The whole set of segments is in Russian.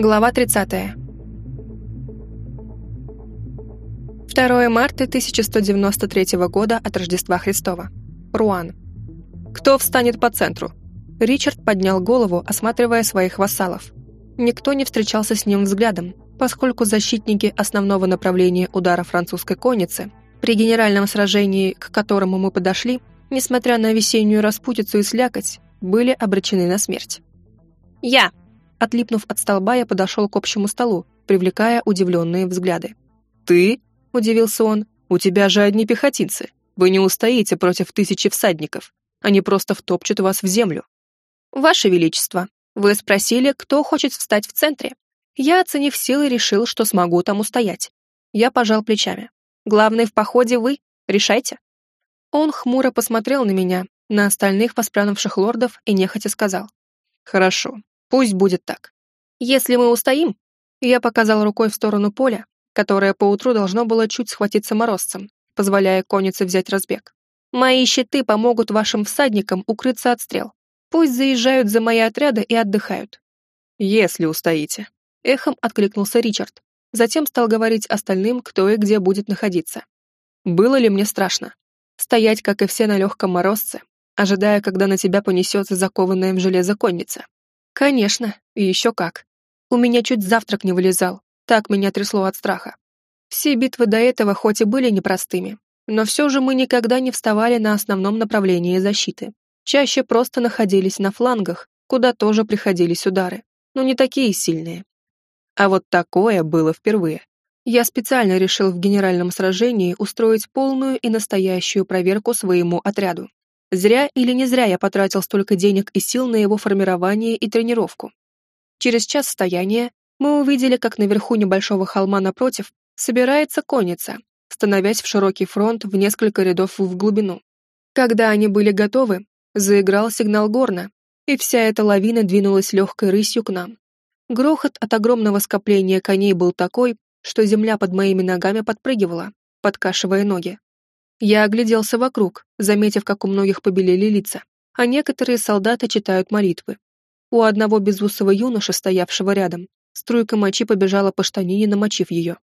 Глава 30. 2 марта 1193 года от Рождества Христова. Руан. Кто встанет по центру? Ричард поднял голову, осматривая своих вассалов. Никто не встречался с ним взглядом, поскольку защитники основного направления удара французской конницы при генеральном сражении, к которому мы подошли, несмотря на весеннюю распутицу и слякоть, были обречены на смерть. «Я!» Отлипнув от столба, я подошел к общему столу, привлекая удивленные взгляды. «Ты?» — удивился он. «У тебя же одни пехотинцы. Вы не устоите против тысячи всадников. Они просто втопчут вас в землю». «Ваше Величество, вы спросили, кто хочет встать в центре. Я, оценив силы, решил, что смогу там устоять. Я пожал плечами. Главный в походе вы. Решайте». Он хмуро посмотрел на меня, на остальных воспрянувших лордов и нехотя сказал. «Хорошо, пусть будет так. Если мы устоим...» Я показал рукой в сторону поля, которое поутру должно было чуть схватиться морозцем, позволяя коннице взять разбег. «Мои щиты помогут вашим всадникам укрыться от стрел. Пусть заезжают за мои отряды и отдыхают». «Если устоите», — эхом откликнулся Ричард. Затем стал говорить остальным, кто и где будет находиться. Было ли мне страшно? Стоять, как и все, на легком морозце, ожидая, когда на тебя понесется закованная в железо конница. Конечно, и еще как. У меня чуть завтрак не вылезал, так меня трясло от страха. Все битвы до этого хоть и были непростыми, но все же мы никогда не вставали на основном направлении защиты. Чаще просто находились на флангах, куда тоже приходились удары, но не такие сильные. А вот такое было впервые. Я специально решил в генеральном сражении устроить полную и настоящую проверку своему отряду. Зря или не зря я потратил столько денег и сил на его формирование и тренировку. Через час стояния мы увидели, как наверху небольшого холма напротив собирается конница, становясь в широкий фронт в несколько рядов в глубину. Когда они были готовы, заиграл сигнал горна, и вся эта лавина двинулась легкой рысью к нам. Грохот от огромного скопления коней был такой, что земля под моими ногами подпрыгивала, подкашивая ноги. Я огляделся вокруг, заметив, как у многих побелели лица, а некоторые солдаты читают молитвы. У одного безусого юноши, стоявшего рядом, струйка мочи побежала по штанине, намочив ее.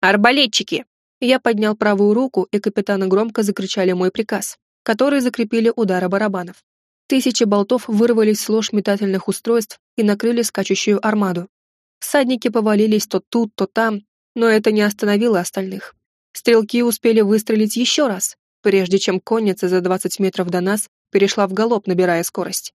«Арбалетчики!» Я поднял правую руку, и капитаны громко закричали мой приказ, который закрепили удары барабанов. Тысячи болтов вырвались с лож метательных устройств и накрыли скачущую армаду. Всадники повалились то тут, то там, но это не остановило остальных. Стрелки успели выстрелить еще раз, прежде чем конница за 20 метров до нас перешла в галоп, набирая скорость.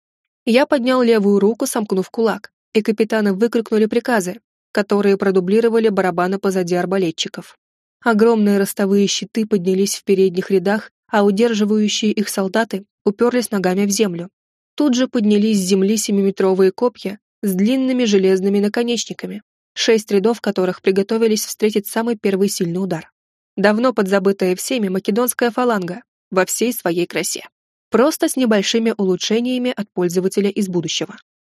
Я поднял левую руку, сомкнув кулак, и капитаны выкрикнули приказы, которые продублировали барабаны позади арбалетчиков. Огромные ростовые щиты поднялись в передних рядах, а удерживающие их солдаты уперлись ногами в землю. Тут же поднялись с земли семиметровые копья с длинными железными наконечниками, шесть рядов которых приготовились встретить самый первый сильный удар давно подзабытая всеми македонская фаланга во всей своей красе. Просто с небольшими улучшениями от пользователя из будущего.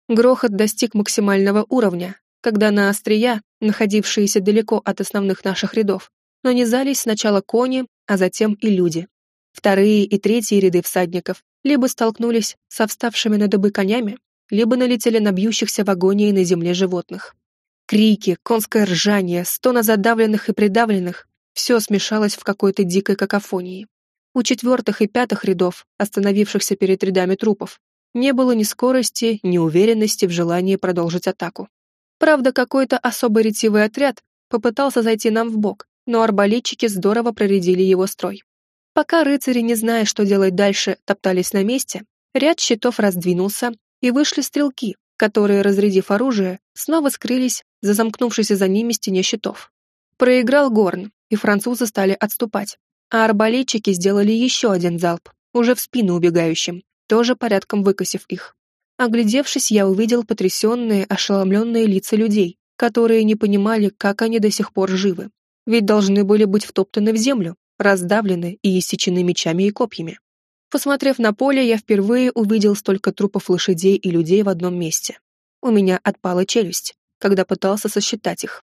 Грохот достиг максимального уровня, когда на острия, находившиеся далеко от основных наших рядов, нанизались сначала кони, а затем и люди. Вторые и третьи ряды всадников либо столкнулись со вставшими на дыбы конями, либо налетели на бьющихся в агонии на земле животных. Крики, конское ржание, стоны задавленных и придавленных все смешалось в какой-то дикой какофонии. У четвертых и пятых рядов, остановившихся перед рядами трупов, не было ни скорости, ни уверенности в желании продолжить атаку. Правда, какой-то особо ретивый отряд попытался зайти нам в бок, но арбалетчики здорово проредили его строй. Пока рыцари, не зная, что делать дальше, топтались на месте, ряд щитов раздвинулся, и вышли стрелки, которые, разрядив оружие, снова скрылись за замкнувшейся за ними стене щитов. Проиграл Горн, и французы стали отступать, а арбалетчики сделали еще один залп, уже в спину убегающим, тоже порядком выкосив их. Оглядевшись, я увидел потрясенные, ошеломленные лица людей, которые не понимали, как они до сих пор живы, ведь должны были быть втоптаны в землю, раздавлены и иссечены мечами и копьями. Посмотрев на поле, я впервые увидел столько трупов лошадей и людей в одном месте. У меня отпала челюсть, когда пытался сосчитать их.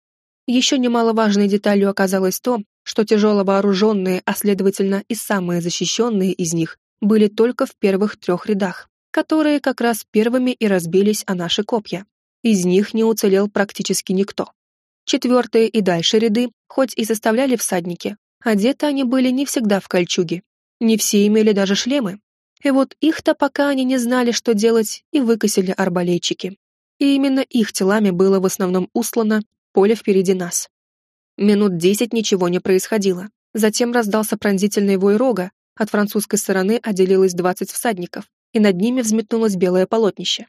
Еще немаловажной деталью оказалось то, что тяжело вооруженные, а следовательно и самые защищенные из них, были только в первых трех рядах, которые как раз первыми и разбились о наши копья. Из них не уцелел практически никто. Четвертые и дальше ряды, хоть и составляли всадники, одеты они были не всегда в кольчуге. Не все имели даже шлемы. И вот их-то пока они не знали, что делать, и выкосили арбалетчики. И именно их телами было в основном услано поле впереди нас. Минут десять ничего не происходило. Затем раздался пронзительный вой рога, от французской стороны отделилось двадцать всадников, и над ними взметнулось белое полотнище.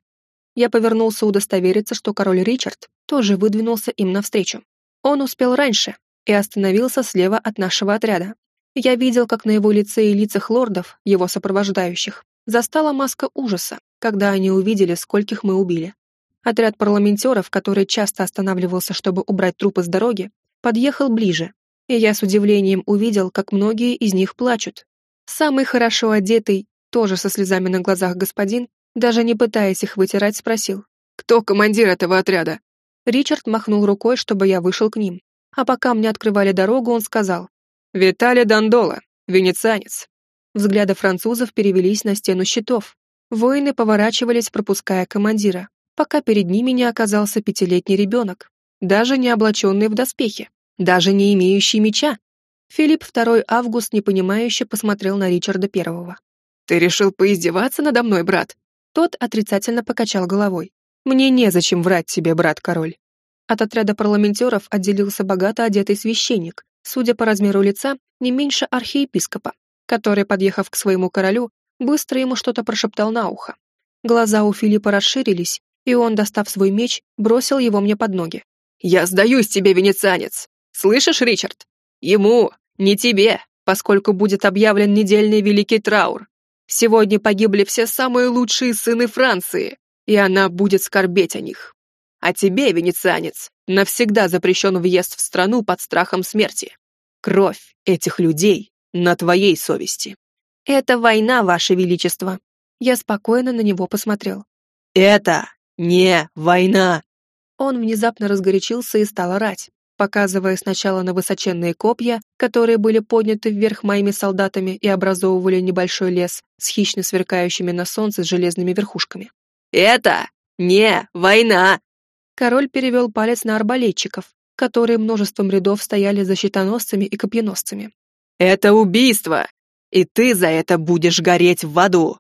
Я повернулся удостовериться, что король Ричард тоже выдвинулся им навстречу. Он успел раньше и остановился слева от нашего отряда. Я видел, как на его лице и лицах лордов, его сопровождающих, застала маска ужаса, когда они увидели, скольких мы убили. Отряд парламентеров, который часто останавливался, чтобы убрать трупы с дороги, подъехал ближе, и я с удивлением увидел, как многие из них плачут. Самый хорошо одетый, тоже со слезами на глазах господин, даже не пытаясь их вытирать, спросил. «Кто командир этого отряда?» Ричард махнул рукой, чтобы я вышел к ним. А пока мне открывали дорогу, он сказал. «Витали Дандола, венецианец». Взгляды французов перевелись на стену щитов. Воины поворачивались, пропуская командира пока перед ними не оказался пятилетний ребенок, даже не облаченный в доспехи, даже не имеющий меча. Филипп II Август непонимающе посмотрел на Ричарда Первого. «Ты решил поиздеваться надо мной, брат?» Тот отрицательно покачал головой. «Мне незачем врать тебе, брат-король». От отряда парламентеров отделился богато одетый священник, судя по размеру лица, не меньше архиепископа, который, подъехав к своему королю, быстро ему что-то прошептал на ухо. Глаза у Филиппа расширились, и он, достав свой меч, бросил его мне под ноги. «Я сдаюсь тебе, венецианец! Слышишь, Ричард? Ему, не тебе, поскольку будет объявлен недельный великий траур. Сегодня погибли все самые лучшие сыны Франции, и она будет скорбеть о них. А тебе, венецианец, навсегда запрещен въезд в страну под страхом смерти. Кровь этих людей на твоей совести». «Это война, Ваше Величество!» Я спокойно на него посмотрел. «Это «Не, война!» Он внезапно разгорячился и стал орать, показывая сначала на высоченные копья, которые были подняты вверх моими солдатами и образовывали небольшой лес с хищно сверкающими на солнце железными верхушками. «Это не война!» Король перевел палец на арбалетчиков, которые множеством рядов стояли за щитоносцами и копьеносцами. «Это убийство! И ты за это будешь гореть в аду!»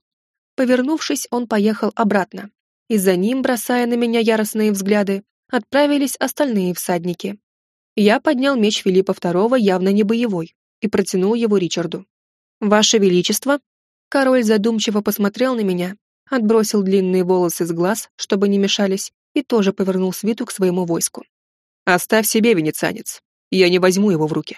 Повернувшись, он поехал обратно, и за ним, бросая на меня яростные взгляды, отправились остальные всадники. Я поднял меч Филиппа II, явно не боевой, и протянул его Ричарду. «Ваше Величество!» Король задумчиво посмотрел на меня, отбросил длинные волосы с глаз, чтобы не мешались, и тоже повернул свиту к своему войску. «Оставь себе, венецианец. Я не возьму его в руки».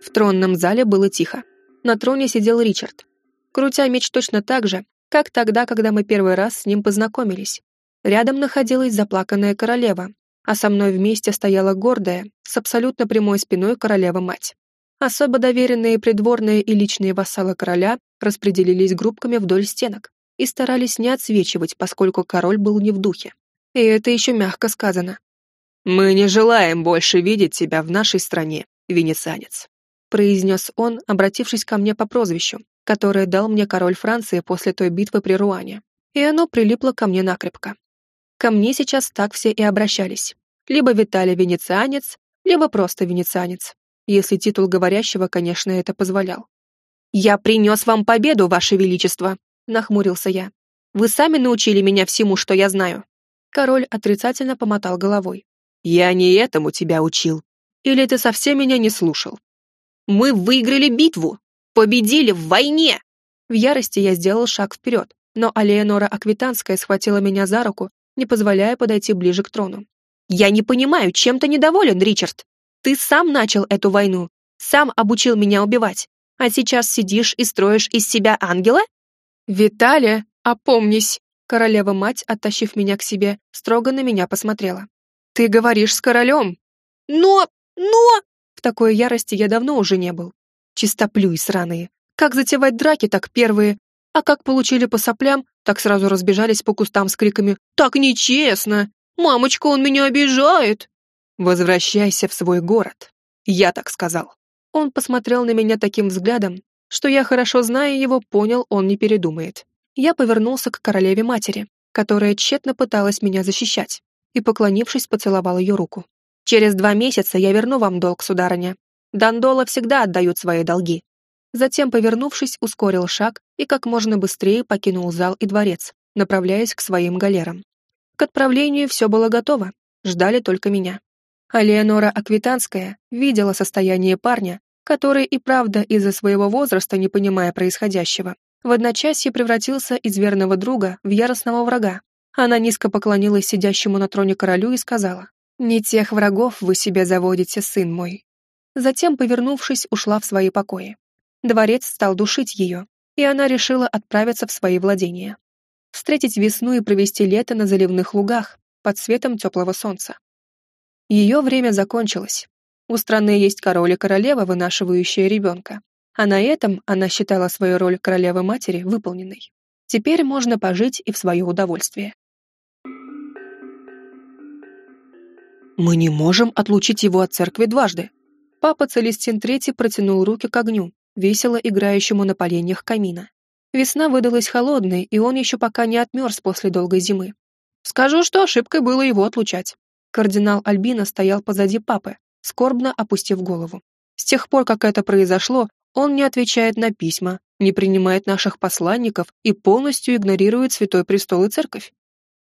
В тронном зале было тихо. На троне сидел Ричард, крутя меч точно так же, как тогда, когда мы первый раз с ним познакомились. Рядом находилась заплаканная королева, а со мной вместе стояла гордая, с абсолютно прямой спиной королева-мать. Особо доверенные придворные и личные вассалы короля распределились группками вдоль стенок и старались не отсвечивать, поскольку король был не в духе. И это еще мягко сказано. «Мы не желаем больше видеть тебя в нашей стране, венецианец», произнес он, обратившись ко мне по прозвищу, которое дал мне король Франции после той битвы при Руане, и оно прилипло ко мне накрепко. Ко мне сейчас так все и обращались. Либо Виталий венецианец, либо просто венецианец, если титул говорящего, конечно, это позволял. «Я принес вам победу, Ваше Величество», — нахмурился я. «Вы сами научили меня всему, что я знаю». Король отрицательно помотал головой. «Я не этому тебя учил. Или ты совсем меня не слушал?» «Мы выиграли битву!» Победили в войне!» В ярости я сделал шаг вперед, но Алеонора Аквитанская схватила меня за руку, не позволяя подойти ближе к трону. «Я не понимаю, чем ты недоволен, Ричард? Ты сам начал эту войну, сам обучил меня убивать, а сейчас сидишь и строишь из себя ангела?» «Виталия, опомнись!» Королева-мать, оттащив меня к себе, строго на меня посмотрела. «Ты говоришь с королем!» «Но... но...» В такой ярости я давно уже не был. Чистоплюй сраные. Как затевать драки, так первые. А как получили по соплям, так сразу разбежались по кустам с криками «Так нечестно! Мамочка, он меня обижает!» «Возвращайся в свой город!» Я так сказал. Он посмотрел на меня таким взглядом, что я, хорошо зная его, понял, он не передумает. Я повернулся к королеве-матери, которая тщетно пыталась меня защищать, и, поклонившись, поцеловал ее руку. «Через два месяца я верну вам долг, сударыня. Дандола всегда отдают свои долги». Затем, повернувшись, ускорил шаг и как можно быстрее покинул зал и дворец, направляясь к своим галерам. К отправлению все было готово, ждали только меня. А Леонора Аквитанская видела состояние парня, который и правда из-за своего возраста, не понимая происходящего, в одночасье превратился из верного друга в яростного врага. Она низко поклонилась сидящему на троне королю и сказала, «Не тех врагов вы себе заводите, сын мой». Затем, повернувшись, ушла в свои покои. Дворец стал душить ее, и она решила отправиться в свои владения. Встретить весну и провести лето на заливных лугах под светом теплого солнца. Ее время закончилось. У страны есть король и королева, вынашивающая ребенка. А на этом она считала свою роль королевы-матери выполненной. Теперь можно пожить и в свое удовольствие. «Мы не можем отлучить его от церкви дважды». Папа Целестин III протянул руки к огню, весело играющему на поленьях камина. Весна выдалась холодной, и он еще пока не отмерз после долгой зимы. Скажу, что ошибкой было его отлучать. Кардинал Альбина стоял позади папы, скорбно опустив голову. С тех пор, как это произошло, он не отвечает на письма, не принимает наших посланников и полностью игнорирует Святой Престол и Церковь.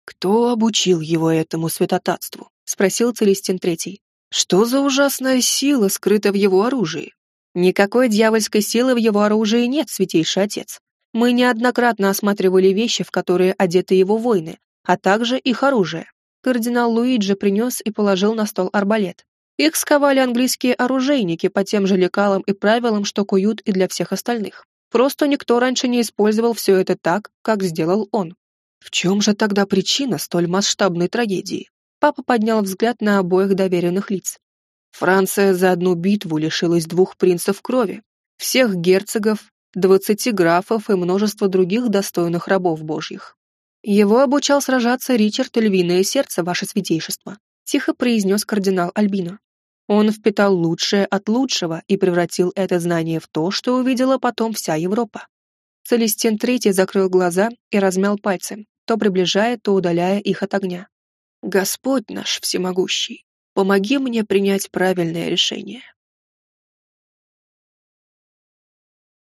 «Кто обучил его этому святотатству?» — спросил Целестин Третий. «Что за ужасная сила скрыта в его оружии?» «Никакой дьявольской силы в его оружии нет, Святейший Отец. Мы неоднократно осматривали вещи, в которые одеты его воины, а также их оружие кардинал Луиджи принес и положил на стол арбалет. Их сковали английские оружейники по тем же лекалам и правилам, что куют и для всех остальных. Просто никто раньше не использовал все это так, как сделал он. В чем же тогда причина столь масштабной трагедии? Папа поднял взгляд на обоих доверенных лиц. Франция за одну битву лишилась двух принцев крови, всех герцогов, двадцати графов и множества других достойных рабов божьих. «Его обучал сражаться Ричард Львиное Сердце, ваше святейшество», тихо произнес кардинал Альбино. Он впитал лучшее от лучшего и превратил это знание в то, что увидела потом вся Европа. Целестин Третий закрыл глаза и размял пальцы, то приближая, то удаляя их от огня. «Господь наш всемогущий, помоги мне принять правильное решение».